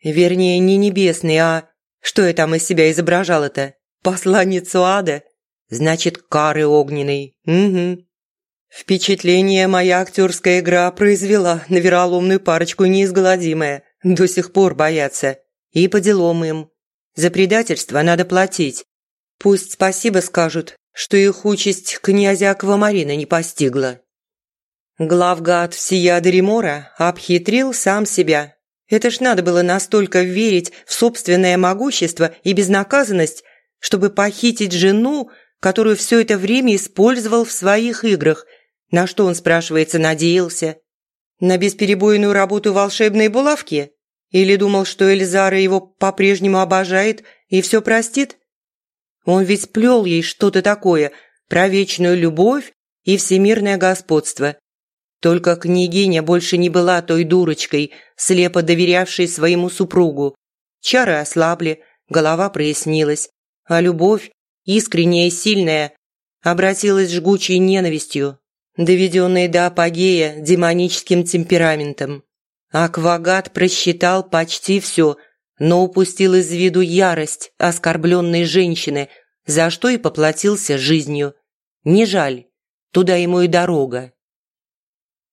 Вернее, не небесной, а... Что я там из себя изображала-то? Посланницу ада? Значит, кары огненной. Угу. Впечатление моя актерская игра произвела на вероломную парочку неизгладимое. До сих пор боятся. И по делам им. За предательство надо платить. Пусть спасибо скажут, что их участь князя Аквамарина не постигла. Главгад всея Даримора обхитрил сам себя. Это ж надо было настолько верить в собственное могущество и безнаказанность, чтобы похитить жену, которую все это время использовал в своих играх – на что он, спрашивается, надеялся? На бесперебойную работу волшебной булавки? Или думал, что Эльзара его по-прежнему обожает и все простит? Он ведь плел ей что-то такое про вечную любовь и всемирное господство. Только княгиня больше не была той дурочкой, слепо доверявшей своему супругу. Чары ослабли, голова прояснилась, а любовь, искренняя и сильная, обратилась жгучей ненавистью доведенный до апогея демоническим темпераментом. Аквагат просчитал почти все, но упустил из виду ярость оскорбленной женщины, за что и поплатился жизнью. Не жаль, туда ему и дорога.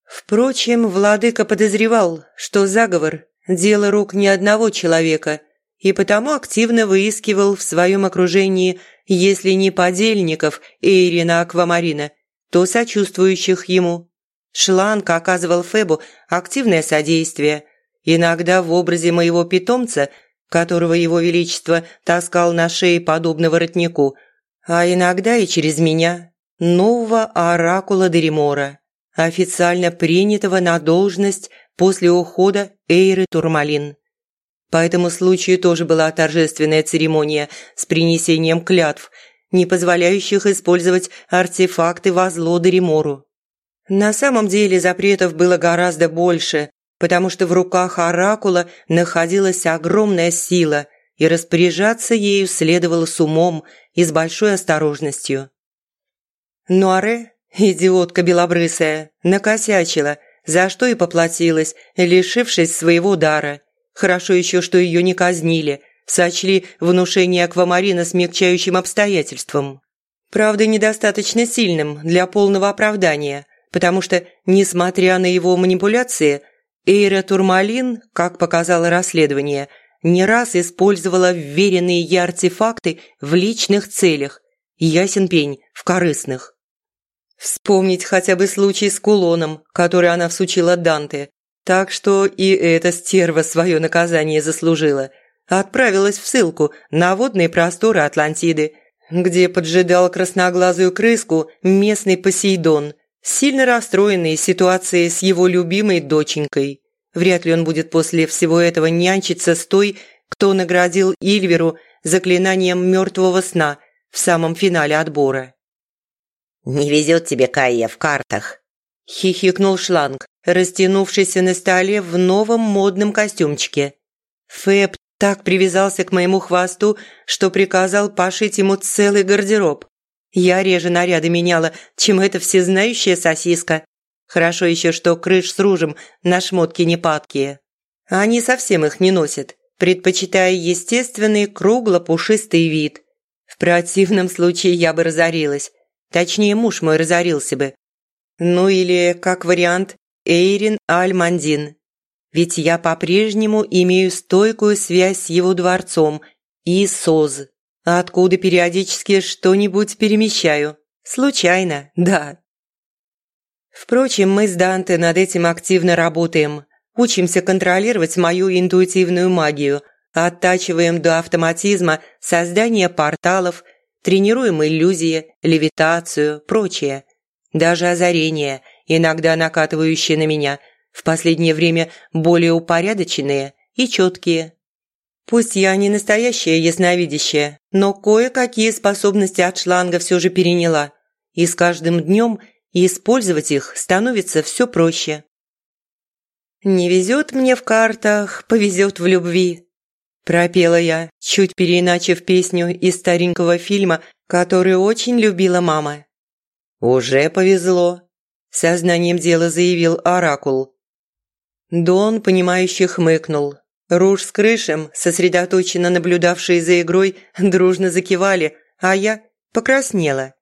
Впрочем, владыка подозревал, что заговор – дело рук не одного человека, и потому активно выискивал в своем окружении, если не подельников Эйрина Аквамарина, то сочувствующих ему. Шланг оказывал Фебу активное содействие, иногда в образе моего питомца, которого его величество таскал на шее подобно воротнику, а иногда и через меня, нового оракула Деримора, официально принятого на должность после ухода Эйры Турмалин. По этому случаю тоже была торжественная церемония с принесением клятв, не позволяющих использовать артефакты во зло Деримору. На самом деле запретов было гораздо больше, потому что в руках Оракула находилась огромная сила, и распоряжаться ею следовало с умом и с большой осторожностью. Нуаре, идиотка белобрысая, накосячила, за что и поплатилась, лишившись своего дара. Хорошо еще, что ее не казнили, сочли внушение аквамарина смягчающим обстоятельством. Правда, недостаточно сильным для полного оправдания, потому что, несмотря на его манипуляции, Эйра Турмалин, как показало расследование, не раз использовала вверенные ей артефакты в личных целях, ясен пень в корыстных. Вспомнить хотя бы случай с кулоном, который она всучила Данте. Так что и эта стерва свое наказание заслужила. Отправилась в ссылку на водные просторы Атлантиды, где поджидал красноглазую крыску местный Посейдон, сильно расстроенный ситуацией с его любимой доченькой. Вряд ли он будет после всего этого нянчиться с той, кто наградил Ильверу заклинанием мертвого сна в самом финале отбора. «Не везет тебе, Кайя, в картах», – хихикнул шланг, растянувшийся на столе в новом модном костюмчике. Фэб так привязался к моему хвосту, что приказал пошить ему целый гардероб. Я реже наряды меняла, чем эта всезнающая сосиска. Хорошо еще, что крыш с ружем на шмотки не падкие. Они совсем их не носят, предпочитая естественный кругло-пушистый вид. В противном случае я бы разорилась, Точнее, муж мой разорился бы. Ну или, как вариант, Эйрин Аль-Мандин. Ведь я по-прежнему имею стойкую связь с его дворцом и СОЗ, откуда периодически что-нибудь перемещаю. Случайно, да. Впрочем, мы с Данте над этим активно работаем. Учимся контролировать мою интуитивную магию, оттачиваем до автоматизма создание порталов – Тренируем иллюзии, левитацию, прочее. Даже озарения, иногда накатывающие на меня, в последнее время более упорядоченные и четкие. Пусть я не настоящая ясновидящая, но кое-какие способности от шланга все же переняла, и с каждым днем использовать их становится все проще. «Не везет мне в картах, повезет в любви», Пропела я, чуть переиначив песню из старенького фильма, который очень любила мама. «Уже повезло», – сознанием дела заявил Оракул. Дон, понимающе хмыкнул. Руж с крышем, сосредоточенно наблюдавшие за игрой, дружно закивали, а я покраснела.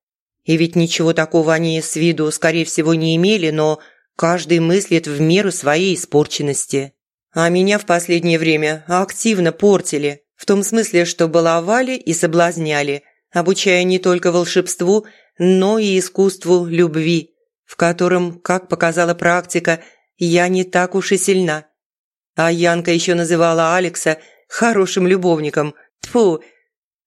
И ведь ничего такого они с виду, скорее всего, не имели, но каждый мыслит в меру своей испорченности. А меня в последнее время активно портили, в том смысле, что баловали и соблазняли, обучая не только волшебству, но и искусству любви, в котором, как показала практика, я не так уж и сильна. А Янка еще называла Алекса хорошим любовником. Тфу,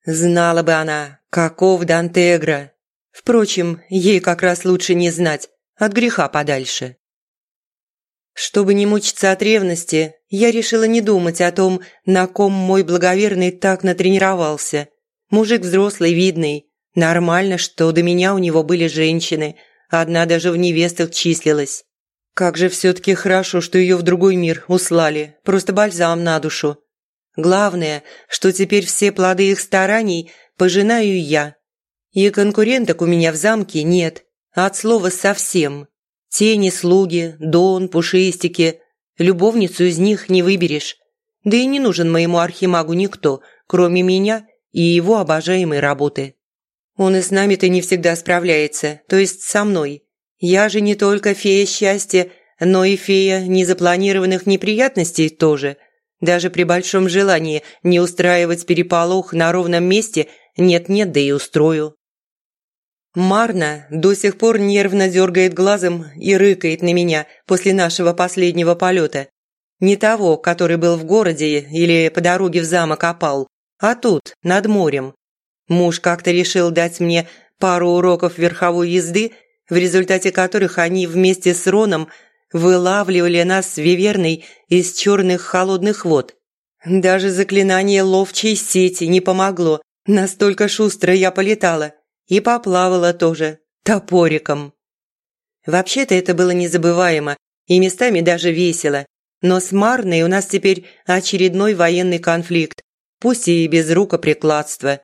знала бы она, каков Дантегра. Впрочем, ей как раз лучше не знать, от греха подальше. Чтобы не мучиться от ревности, я решила не думать о том, на ком мой благоверный так натренировался. Мужик взрослый, видный. Нормально, что до меня у него были женщины. Одна даже в невестах числилась. Как же все-таки хорошо, что ее в другой мир услали. Просто бальзам на душу. Главное, что теперь все плоды их стараний пожинаю я. И конкуренток у меня в замке нет. От слова совсем. Тени, слуги, дон, пушистики. Любовницу из них не выберешь. Да и не нужен моему архимагу никто, кроме меня и его обожаемой работы. Он и с нами-то не всегда справляется, то есть со мной. Я же не только фея счастья, но и фея незапланированных неприятностей тоже. Даже при большом желании не устраивать переполох на ровном месте нет-нет, да и устрою. Марна до сих пор нервно дергает глазом и рыкает на меня после нашего последнего полета. Не того, который был в городе или по дороге в замок опал, а тут, над морем. Муж как-то решил дать мне пару уроков верховой езды, в результате которых они вместе с Роном вылавливали нас с Виверной из черных холодных вод. Даже заклинание ловчей сети не помогло, настолько шустро я полетала. И поплавала тоже, топориком. Вообще-то это было незабываемо и местами даже весело. Но с Марной у нас теперь очередной военный конфликт, пусть и без рукоприкладства.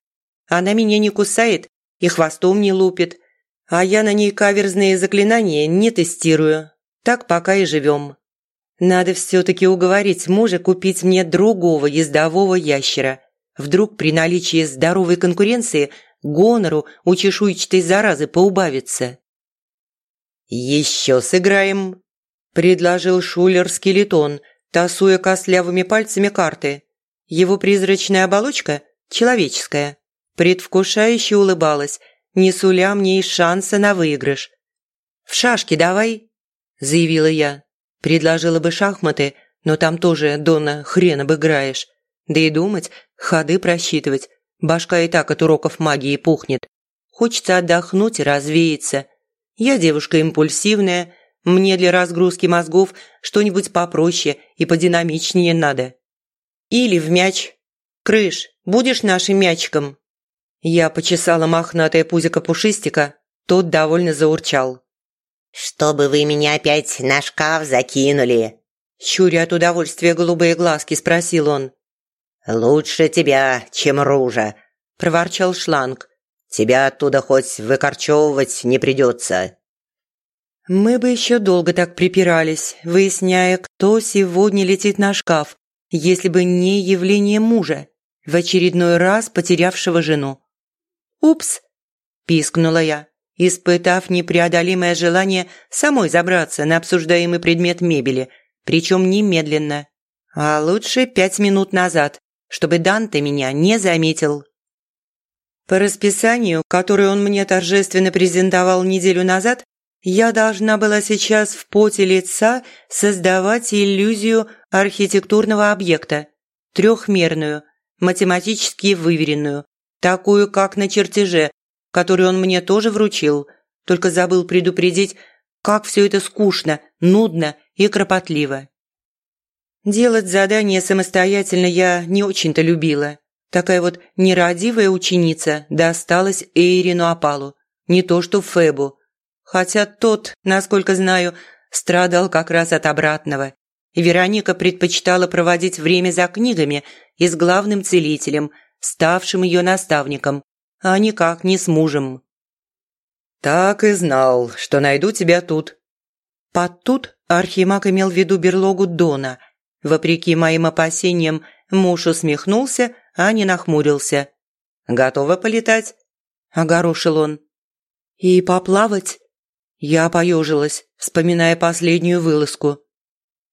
Она меня не кусает и хвостом не лупит, а я на ней каверзные заклинания не тестирую. Так пока и живем. Надо все-таки уговорить мужа купить мне другого ездового ящера. Вдруг при наличии здоровой конкуренции гонору у чешуйчатой заразы поубавится. «Еще сыграем», – предложил Шулер-скелетон, тасуя костлявыми пальцами карты. Его призрачная оболочка – человеческая. Предвкушающе улыбалась, не суля мне и шанса на выигрыш. «В шашки давай», – заявила я. Предложила бы шахматы, но там тоже, Дона, хрен обыграешь. Да и думать, ходы просчитывать. Башка и так от уроков магии пухнет. Хочется отдохнуть и развеяться. Я девушка импульсивная, мне для разгрузки мозгов что-нибудь попроще и подинамичнее надо. Или в мяч. Крыш, будешь нашим мячиком?» Я почесала мохнатое пузико пушистика, тот довольно заурчал. «Чтобы вы меня опять на шкаф закинули?» Щуря от удовольствия голубые глазки, спросил он. «Лучше тебя, чем ружа», – проворчал шланг. «Тебя оттуда хоть выкорчевывать не придется». Мы бы еще долго так припирались, выясняя, кто сегодня летит на шкаф, если бы не явление мужа, в очередной раз потерявшего жену. «Упс!» – пискнула я, испытав непреодолимое желание самой забраться на обсуждаемый предмет мебели, причем немедленно. А лучше пять минут назад, чтобы Данте меня не заметил. По расписанию, которое он мне торжественно презентовал неделю назад, я должна была сейчас в поте лица создавать иллюзию архитектурного объекта, трехмерную, математически выверенную, такую, как на чертеже, который он мне тоже вручил, только забыл предупредить, как все это скучно, нудно и кропотливо. Делать задания самостоятельно я не очень-то любила. Такая вот нерадивая ученица досталась Эйрину Апалу, не то что Фебу. Хотя тот, насколько знаю, страдал как раз от обратного. Вероника предпочитала проводить время за книгами и с главным целителем, ставшим ее наставником, а никак не с мужем. «Так и знал, что найду тебя тут». Под «тут» Архимаг имел в виду берлогу Дона – Вопреки моим опасениям, муж усмехнулся, а не нахмурился. «Готова полетать?» – огорошил он. «И поплавать?» Я поежилась, вспоминая последнюю вылазку.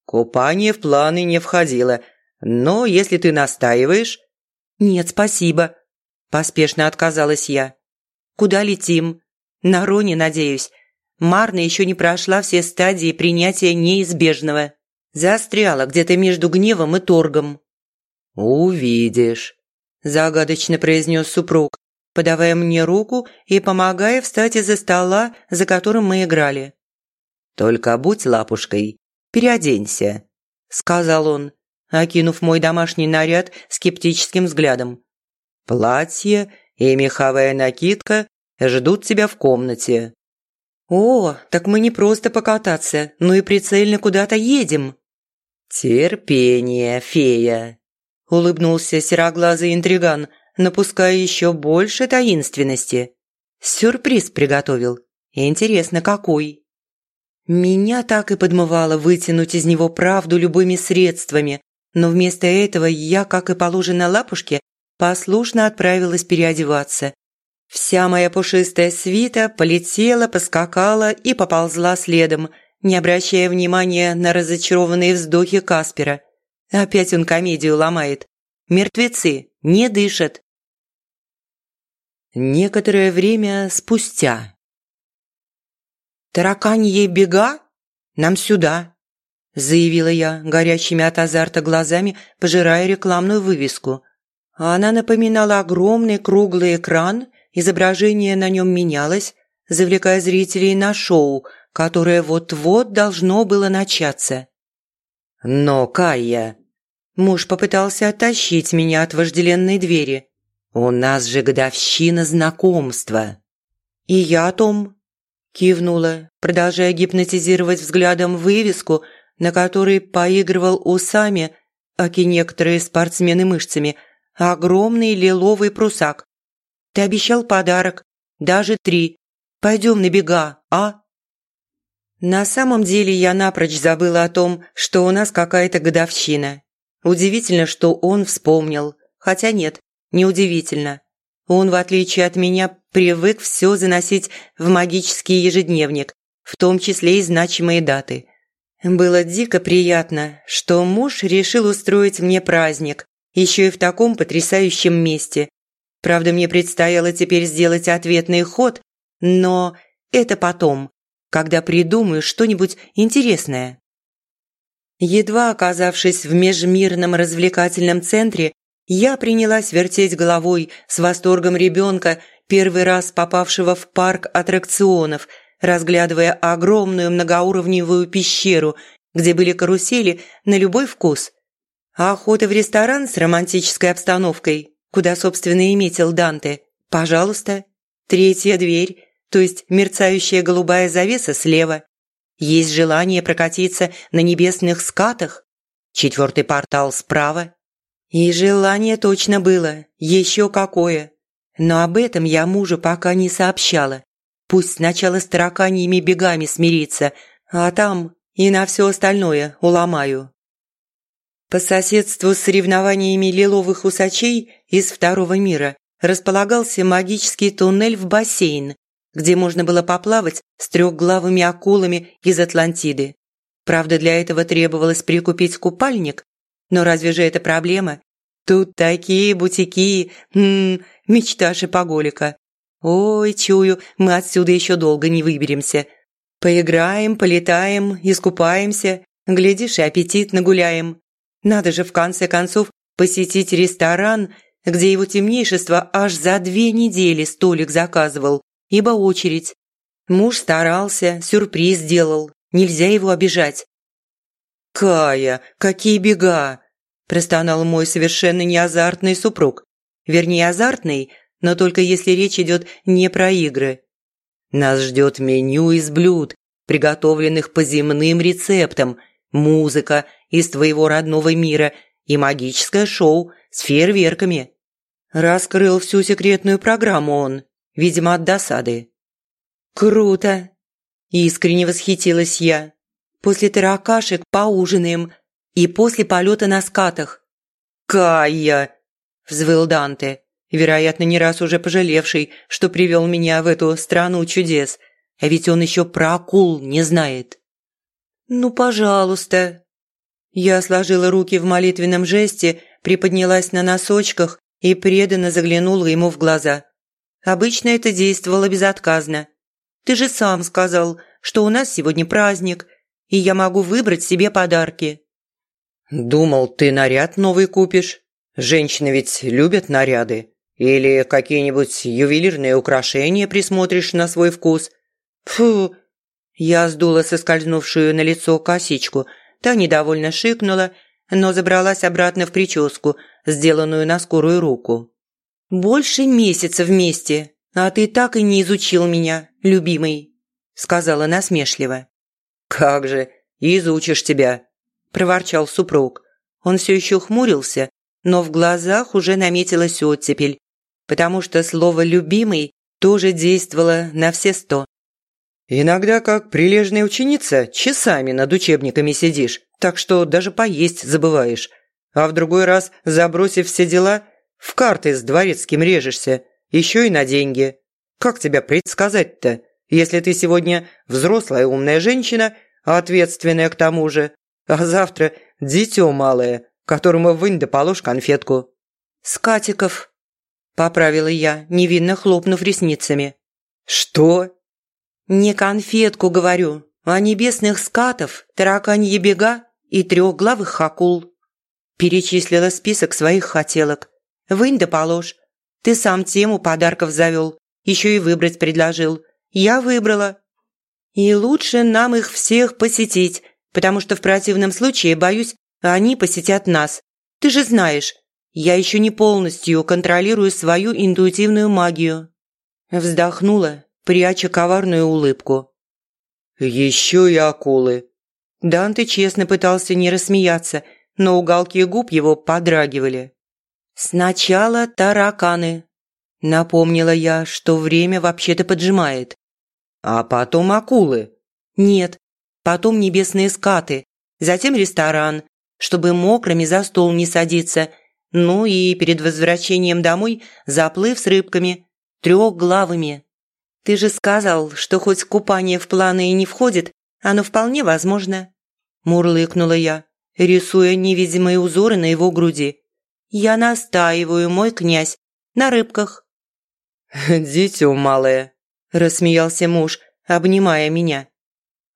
«Купание в планы не входило, но если ты настаиваешь...» «Нет, спасибо», – поспешно отказалась я. «Куда летим? На Роне, надеюсь. Марна еще не прошла все стадии принятия неизбежного». Застряла где-то между гневом и торгом. «Увидишь», – загадочно произнес супруг, подавая мне руку и помогая встать из-за стола, за которым мы играли. «Только будь лапушкой, переоденься», – сказал он, окинув мой домашний наряд скептическим взглядом. «Платье и меховая накидка ждут тебя в комнате». «О, так мы не просто покататься, но и прицельно куда-то едем», «Терпение, фея!» – улыбнулся сероглазый интриган, напуская еще больше таинственности. «Сюрприз приготовил. Интересно, какой?» Меня так и подмывало вытянуть из него правду любыми средствами, но вместо этого я, как и положено лапушке, послушно отправилась переодеваться. Вся моя пушистая свита полетела, поскакала и поползла следом – не обращая внимания на разочарованные вздохи Каспера. Опять он комедию ломает. Мертвецы не дышат. Некоторое время спустя. «Тараканье бега? Нам сюда!» заявила я, горящими от азарта глазами, пожирая рекламную вывеску. Она напоминала огромный круглый экран, изображение на нем менялось, завлекая зрителей на шоу, которое вот-вот должно было начаться. «Но, Кая...» Муж попытался оттащить меня от вожделенной двери. «У нас же годовщина знакомства». «И я о том...» Кивнула, продолжая гипнотизировать взглядом вывеску, на которой поигрывал усами, аки некоторые спортсмены мышцами, огромный лиловый прусак. «Ты обещал подарок, даже три. Пойдем на бега, а?» На самом деле я напрочь забыла о том, что у нас какая-то годовщина. Удивительно, что он вспомнил. Хотя нет, неудивительно. Он, в отличие от меня, привык все заносить в магический ежедневник, в том числе и значимые даты. Было дико приятно, что муж решил устроить мне праздник, еще и в таком потрясающем месте. Правда, мне предстояло теперь сделать ответный ход, но это потом, когда придумаю что-нибудь интересное. Едва оказавшись в межмирном развлекательном центре, я принялась вертеть головой с восторгом ребенка, первый раз попавшего в парк аттракционов, разглядывая огромную многоуровневую пещеру, где были карусели на любой вкус. А охота в ресторан с романтической обстановкой, куда, собственно, и метил Данте, пожалуйста, третья дверь, то есть мерцающая голубая завеса слева. Есть желание прокатиться на небесных скатах. Четвертый портал справа. И желание точно было, еще какое. Но об этом я мужу пока не сообщала. Пусть сначала с тараканьими бегами смирится, а там и на все остальное уломаю. По соседству с соревнованиями лиловых усачей из второго мира располагался магический туннель в бассейн, где можно было поплавать с трехглавыми акулами из Атлантиды. Правда, для этого требовалось прикупить купальник, но разве же это проблема? Тут такие бутики, м мечта шипоголика. Ой, чую, мы отсюда еще долго не выберемся. Поиграем, полетаем, искупаемся, глядишь, и аппетит нагуляем. Надо же в конце концов посетить ресторан, где его темнейшество аж за две недели столик заказывал ибо очередь. Муж старался, сюрприз сделал, нельзя его обижать. «Кая, какие бега!» – простонал мой совершенно неазартный супруг. Вернее, азартный, но только если речь идет не про игры. Нас ждет меню из блюд, приготовленных по земным рецептам, музыка из твоего родного мира и магическое шоу с фейерверками. Раскрыл всю секретную программу он видимо, от досады. «Круто!» – искренне восхитилась я. «После таракашек поужинаем и после полета на скатах». «Кая!» – взвыл Данте, вероятно, не раз уже пожалевший, что привел меня в эту страну чудес, а ведь он еще про акул не знает. «Ну, пожалуйста!» Я сложила руки в молитвенном жесте, приподнялась на носочках и преданно заглянула ему в глаза. Обычно это действовало безотказно. Ты же сам сказал, что у нас сегодня праздник, и я могу выбрать себе подарки». «Думал, ты наряд новый купишь. Женщины ведь любят наряды. Или какие-нибудь ювелирные украшения присмотришь на свой вкус». «Фу!» Я сдула соскользнувшую на лицо косичку. Та недовольно шикнула, но забралась обратно в прическу, сделанную на скорую руку. «Больше месяца вместе, а ты так и не изучил меня, любимый», – сказала насмешливо. «Как же, изучишь тебя», – проворчал супруг. Он все еще хмурился, но в глазах уже наметилась оттепель, потому что слово «любимый» тоже действовало на все сто. «Иногда, как прилежная ученица, часами над учебниками сидишь, так что даже поесть забываешь. А в другой раз, забросив все дела, в карты с дворецким режешься, еще и на деньги. Как тебя предсказать-то, если ты сегодня взрослая умная женщина, ответственная к тому же, а завтра дитё малое, которому вынь да положь конфетку». «Скатиков», – поправила я, невинно хлопнув ресницами. «Что?» «Не конфетку, говорю, а небесных скатов, тараканьи бега и трехглавых акул». Перечислила список своих хотелок. «Вынь да положь. Ты сам тему подарков завел, еще и выбрать предложил. Я выбрала. И лучше нам их всех посетить, потому что в противном случае, боюсь, они посетят нас. Ты же знаешь, я еще не полностью контролирую свою интуитивную магию». Вздохнула, пряча коварную улыбку. «Еще и акулы». Данте честно пытался не рассмеяться, но уголки губ его подрагивали. «Сначала тараканы», – напомнила я, что время вообще-то поджимает. «А потом акулы». «Нет, потом небесные скаты, затем ресторан, чтобы мокрыми за стол не садиться, ну и перед возвращением домой заплыв с рыбками, трехглавыми. Ты же сказал, что хоть купание в планы и не входит, оно вполне возможно. Мурлыкнула я, рисуя невидимые узоры на его груди. Я настаиваю, мой князь, на рыбках. «Дитё малое», – рассмеялся муж, обнимая меня.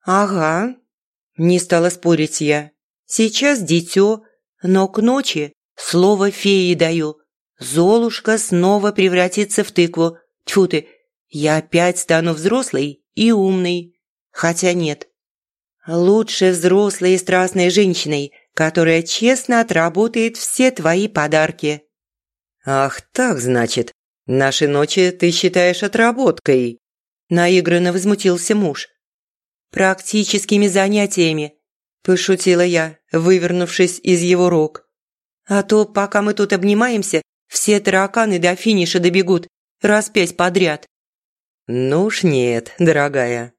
«Ага», – не стала спорить я. «Сейчас дитё, но к ночи слово феи даю. Золушка снова превратится в тыкву. Тьфу ты, я опять стану взрослой и умной. Хотя нет. Лучше взрослой и страстной женщиной, которая честно отработает все твои подарки». «Ах так, значит, наши ночи ты считаешь отработкой?» Наигранно возмутился муж. «Практическими занятиями», – пошутила я, вывернувшись из его рук. «А то, пока мы тут обнимаемся, все тараканы до финиша добегут, раз пять подряд». «Ну уж нет, дорогая».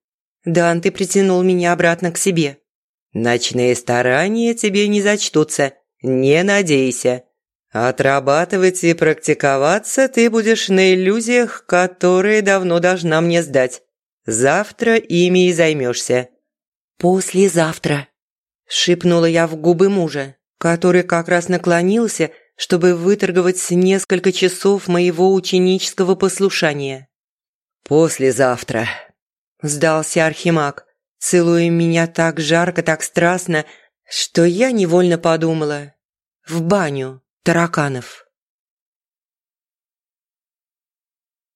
Данте притянул меня обратно к себе. «Ночные старания тебе не зачтутся, не надейся. Отрабатывать и практиковаться ты будешь на иллюзиях, которые давно должна мне сдать. Завтра ими и займешься». «Послезавтра», – шепнула я в губы мужа, который как раз наклонился, чтобы выторговать несколько часов моего ученического послушания. «Послезавтра», – сдался Архимаг, целуя меня так жарко, так страстно, что я невольно подумала. В баню тараканов.